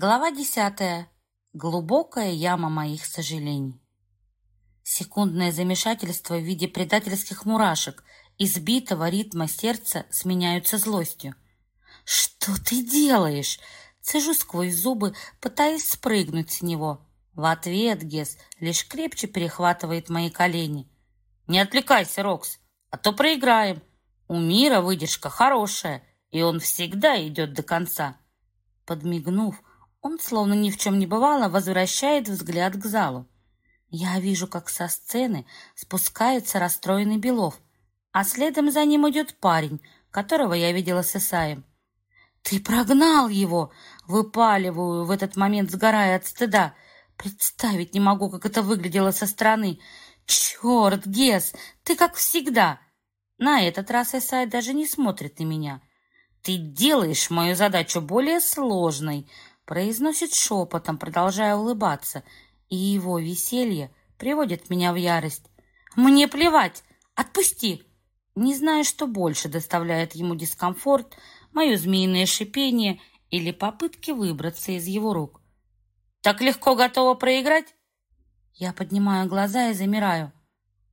Глава десятая. Глубокая яма моих сожалений. Секундное замешательство в виде предательских мурашек, избитого ритма сердца сменяются злостью. «Что ты делаешь?» Цежу сквозь зубы, пытаясь спрыгнуть с него. В ответ Гес лишь крепче перехватывает мои колени. «Не отвлекайся, Рокс, а то проиграем. У мира выдержка хорошая, и он всегда идет до конца». Подмигнув, он, словно ни в чем не бывало, возвращает взгляд к залу. Я вижу, как со сцены спускается расстроенный Белов, а следом за ним идет парень, которого я видела с Исаем. «Ты прогнал его!» Выпаливаю в этот момент, сгорая от стыда. Представить не могу, как это выглядело со стороны. «Черт, Гес, ты как всегда!» На этот раз Исай даже не смотрит на меня. «Ты делаешь мою задачу более сложной», произносит шепотом, продолжая улыбаться, и его веселье приводит меня в ярость. «Мне плевать! Отпусти!» Не знаю, что больше доставляет ему дискомфорт, мое змеиное шипение или попытки выбраться из его рук. «Так легко готова проиграть?» Я поднимаю глаза и замираю.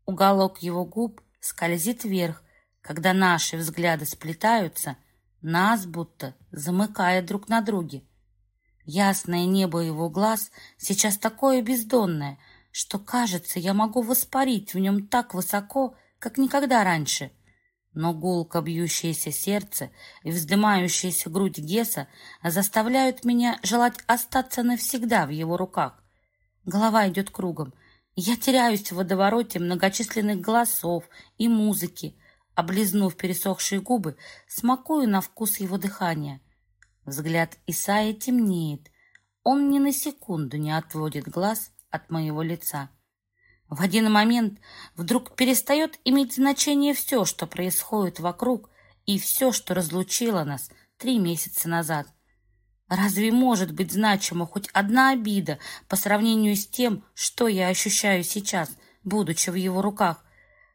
Уголок его губ скользит вверх, когда наши взгляды сплетаются, нас будто замыкая друг на друге. Ясное небо его глаз сейчас такое бездонное, что, кажется, я могу воспарить в нем так высоко, как никогда раньше. Но гулко бьющееся сердце и вздымающаяся грудь Геса заставляют меня желать остаться навсегда в его руках. Голова идет кругом. Я теряюсь в водовороте многочисленных голосов и музыки, облизнув пересохшие губы, смакую на вкус его дыхания. Взгляд Исаия темнеет. Он ни на секунду не отводит глаз от моего лица. В один момент вдруг перестает иметь значение все, что происходит вокруг, и все, что разлучило нас три месяца назад. Разве может быть значима хоть одна обида по сравнению с тем, что я ощущаю сейчас, будучи в его руках?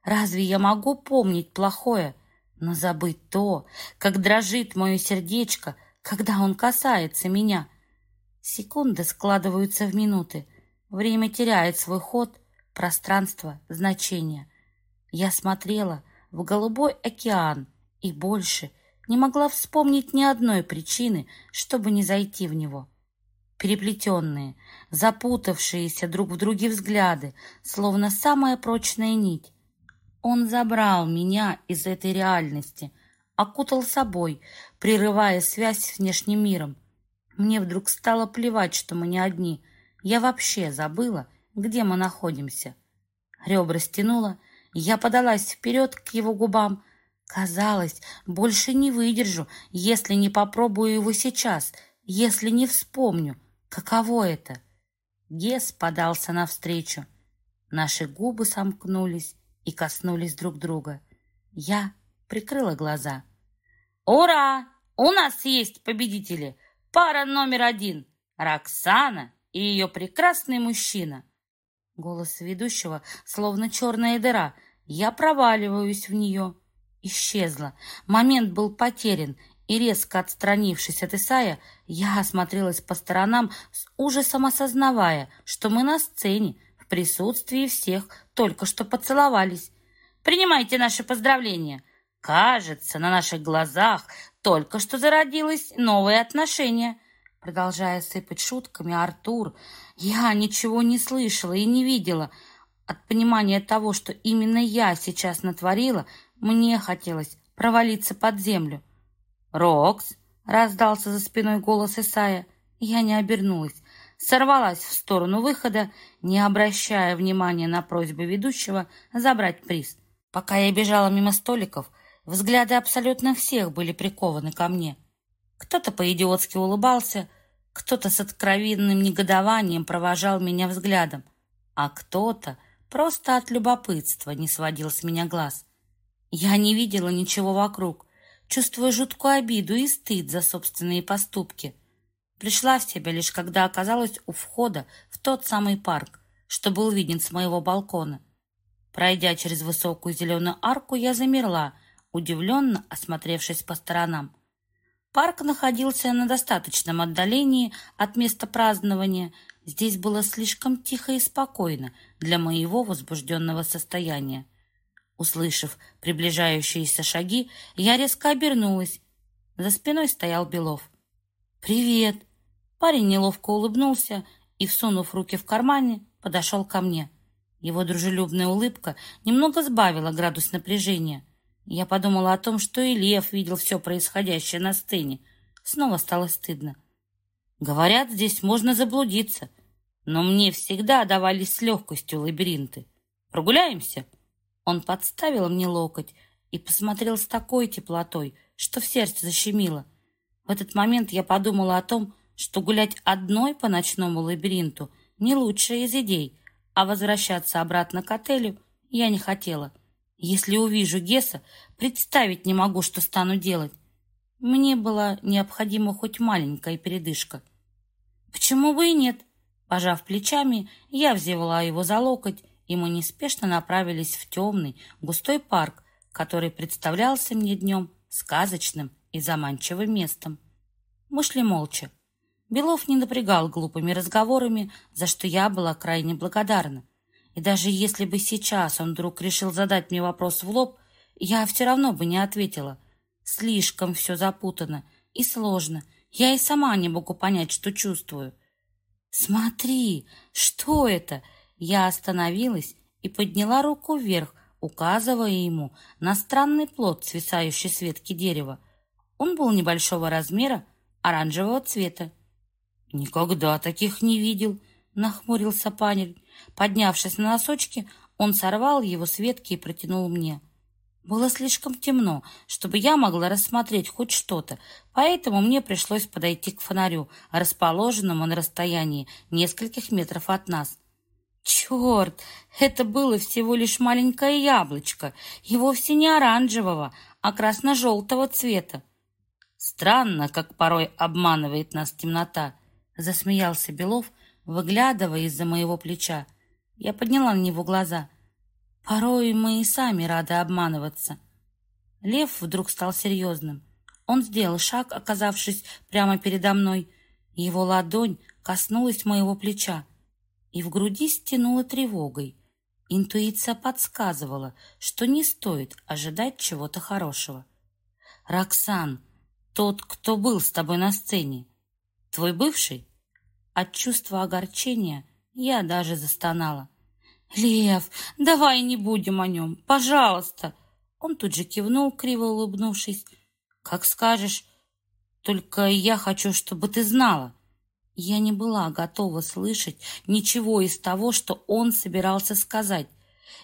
Разве я могу помнить плохое, но забыть то, как дрожит мое сердечко, когда он касается меня. Секунды складываются в минуты. Время теряет свой ход, пространство, значение. Я смотрела в голубой океан и больше не могла вспомнить ни одной причины, чтобы не зайти в него. Переплетенные, запутавшиеся друг в друге взгляды, словно самая прочная нить. Он забрал меня из этой реальности, окутал собой, прерывая связь с внешним миром. Мне вдруг стало плевать, что мы не одни. Я вообще забыла, где мы находимся. Ребра стянула, я подалась вперед к его губам. Казалось, больше не выдержу, если не попробую его сейчас, если не вспомню, каково это. Гес подался навстречу. Наши губы сомкнулись и коснулись друг друга. Я прикрыла глаза. «Ура! У нас есть победители! Пара номер один! Роксана и ее прекрасный мужчина!» Голос ведущего, словно черная дыра. Я проваливаюсь в нее. Исчезла. Момент был потерян, и, резко отстранившись от Исая, я осмотрелась по сторонам с ужасом осознавая, что мы на сцене, в присутствии всех, только что поцеловались. «Принимайте наши поздравления!» Кажется, на наших глазах только что зародилось новое отношение. Продолжая сыпать шутками, Артур, я ничего не слышала и не видела. От понимания того, что именно я сейчас натворила, мне хотелось провалиться под землю. «Рокс!» — раздался за спиной голос Исая. Я не обернулась, сорвалась в сторону выхода, не обращая внимания на просьбу ведущего забрать приз. Пока я бежала мимо столиков, Взгляды абсолютно всех были прикованы ко мне. Кто-то по-идиотски улыбался, кто-то с откровенным негодованием провожал меня взглядом, а кто-то просто от любопытства не сводил с меня глаз. Я не видела ничего вокруг, чувствуя жуткую обиду и стыд за собственные поступки. Пришла в себя лишь когда оказалась у входа в тот самый парк, что был виден с моего балкона. Пройдя через высокую зеленую арку, я замерла, удивленно осмотревшись по сторонам. Парк находился на достаточном отдалении от места празднования. Здесь было слишком тихо и спокойно для моего возбужденного состояния. Услышав приближающиеся шаги, я резко обернулась. За спиной стоял Белов. «Привет!» Парень неловко улыбнулся и, всунув руки в кармане, подошел ко мне. Его дружелюбная улыбка немного сбавила градус напряжения. Я подумала о том, что и Лев видел все происходящее на сцене. Снова стало стыдно. Говорят, здесь можно заблудиться, но мне всегда давались с легкостью лабиринты. Прогуляемся? Он подставил мне локоть и посмотрел с такой теплотой, что в сердце защемило. В этот момент я подумала о том, что гулять одной по ночному лабиринту не лучшая из идей, а возвращаться обратно к отелю я не хотела. Если увижу Геса, представить не могу, что стану делать. Мне была необходима хоть маленькая передышка. Почему бы и нет? Пожав плечами, я взяла его за локоть, и мы неспешно направились в темный, густой парк, который представлялся мне днем сказочным и заманчивым местом. Мы шли молча. Белов не напрягал глупыми разговорами, за что я была крайне благодарна. И даже если бы сейчас он вдруг решил задать мне вопрос в лоб, я все равно бы не ответила. Слишком все запутано и сложно. Я и сама не могу понять, что чувствую. «Смотри, что это?» Я остановилась и подняла руку вверх, указывая ему на странный плод, свисающий с ветки дерева. Он был небольшого размера, оранжевого цвета. «Никогда таких не видел», — нахмурился панель. Поднявшись на носочки, он сорвал его с ветки и протянул мне. Было слишком темно, чтобы я могла рассмотреть хоть что-то, поэтому мне пришлось подойти к фонарю, расположенному на расстоянии нескольких метров от нас. Черт, это было всего лишь маленькое яблочко, и вовсе не оранжевого, а красно-желтого цвета. Странно, как порой обманывает нас темнота. Засмеялся Белов, выглядывая из-за моего плеча. Я подняла на него глаза. Порой мы и сами рады обманываться. Лев вдруг стал серьезным. Он сделал шаг, оказавшись прямо передо мной. Его ладонь коснулась моего плеча, и в груди стянула тревогой. Интуиция подсказывала, что не стоит ожидать чего-то хорошего. «Роксан, тот, кто был с тобой на сцене, твой бывший?» От чувства огорчения я даже застонала. «Лев, давай не будем о нем, пожалуйста!» Он тут же кивнул, криво улыбнувшись. «Как скажешь, только я хочу, чтобы ты знала». Я не была готова слышать ничего из того, что он собирался сказать.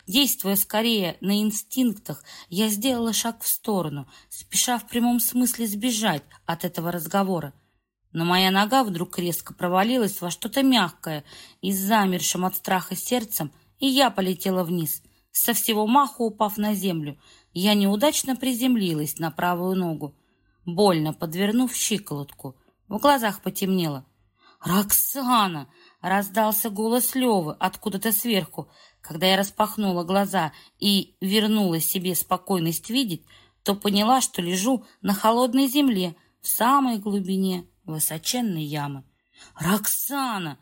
Действуя скорее на инстинктах, я сделала шаг в сторону, спеша в прямом смысле сбежать от этого разговора но моя нога вдруг резко провалилась во что-то мягкое и с замершим от страха сердцем, и я полетела вниз. Со всего маху упав на землю, я неудачно приземлилась на правую ногу, больно подвернув щиколотку. В глазах потемнело. «Роксана!» — раздался голос Левы откуда-то сверху. Когда я распахнула глаза и вернула себе спокойность видеть, то поняла, что лежу на холодной земле в самой глубине высоченной ямы. «Роксана!»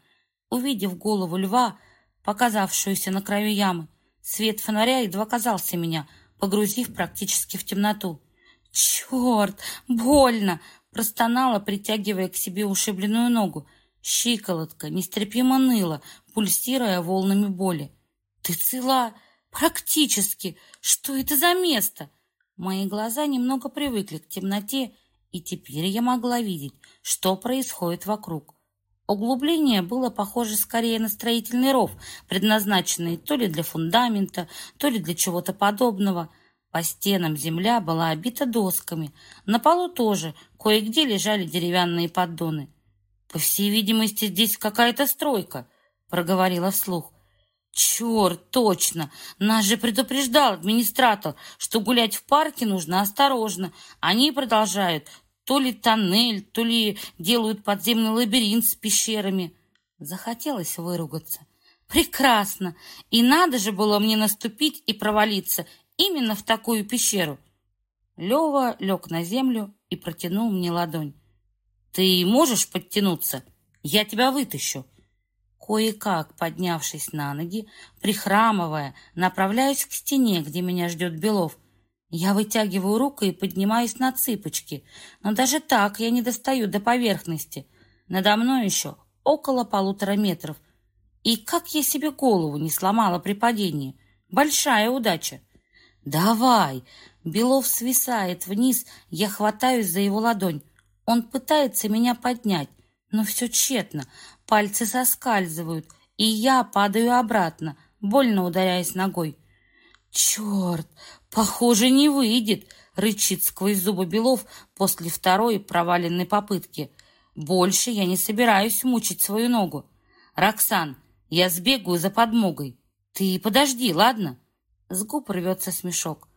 Увидев голову льва, показавшуюся на краю ямы, свет фонаря едва казался меня, погрузив практически в темноту. «Черт! Больно!» простонала, притягивая к себе ушибленную ногу. Щиколотка нестерпимо ныла, пульсируя волнами боли. «Ты цела? Практически! Что это за место?» Мои глаза немного привыкли к темноте, и теперь я могла видеть, что происходит вокруг. Углубление было похоже скорее на строительный ров, предназначенный то ли для фундамента, то ли для чего-то подобного. По стенам земля была обита досками, на полу тоже кое-где лежали деревянные поддоны. «По всей видимости, здесь какая-то стройка», — проговорила вслух. «Черт, точно! Нас же предупреждал администратор, что гулять в парке нужно осторожно. Они продолжают то ли тоннель, то ли делают подземный лабиринт с пещерами. Захотелось выругаться. Прекрасно! И надо же было мне наступить и провалиться именно в такую пещеру. Лева лег на землю и протянул мне ладонь. «Ты можешь подтянуться? Я тебя вытащу». Кое-как, поднявшись на ноги, прихрамывая, направляюсь к стене, где меня ждет Белов. Я вытягиваю руку и поднимаюсь на цыпочки, но даже так я не достаю до поверхности. Надо мной еще около полутора метров. И как я себе голову не сломала при падении. Большая удача. «Давай!» Белов свисает вниз, я хватаюсь за его ладонь. Он пытается меня поднять, но все тщетно. Пальцы соскальзывают, и я падаю обратно, больно ударяясь ногой. «Черт! Похоже, не выйдет!» — рычит сквозь зубы Белов после второй проваленной попытки. «Больше я не собираюсь мучить свою ногу. Роксан, я сбегаю за подмогой. Ты подожди, ладно?» С губ рвется смешок.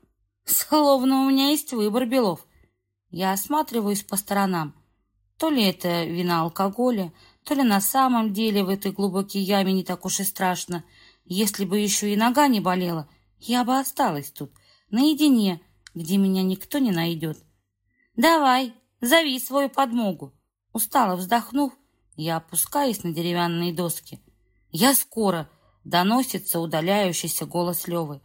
Словно у меня есть выбор, Белов. Я осматриваюсь по сторонам. То ли это вина алкоголя, то ли на самом деле в этой глубокой яме не так уж и страшно. Если бы еще и нога не болела, я бы осталась тут, наедине, где меня никто не найдет. Давай, зови свою подмогу. Устало вздохнув, я опускаюсь на деревянные доски. Я скоро, доносится удаляющийся голос Левы.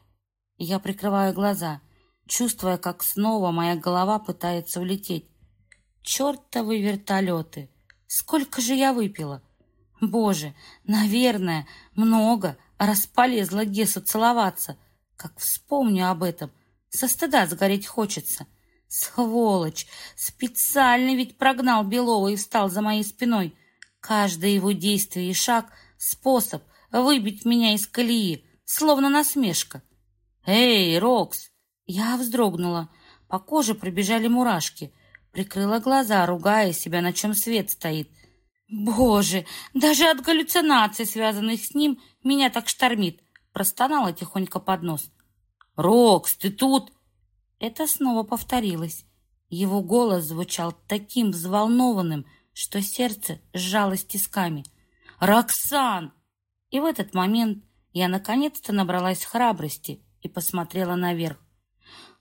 Я прикрываю глаза — чувствуя, как снова моя голова пытается улететь. Чертовы вертолеты! Сколько же я выпила? Боже, наверное, много, раз полезла Гесу целоваться. Как вспомню об этом, со стыда сгореть хочется. Сволочь! Специально ведь прогнал Белова и встал за моей спиной. Каждое его действие и шаг — способ выбить меня из колеи, словно насмешка. «Эй, Рокс, я вздрогнула. По коже пробежали мурашки. Прикрыла глаза, ругая себя, на чем свет стоит. «Боже, даже от галлюцинаций, связанных с ним, меня так штормит!» Простонала тихонько под нос. «Рокс, ты тут?» Это снова повторилось. Его голос звучал таким взволнованным, что сердце сжалось тисками. «Роксан!» И в этот момент я наконец-то набралась храбрости и посмотрела наверх.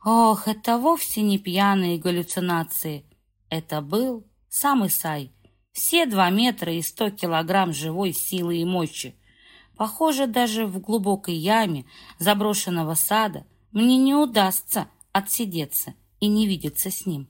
Ох, это вовсе не пьяные галлюцинации. Это был сам Исай. Все два метра и сто килограмм живой силы и мощи. Похоже, даже в глубокой яме заброшенного сада мне не удастся отсидеться и не видеться с ним.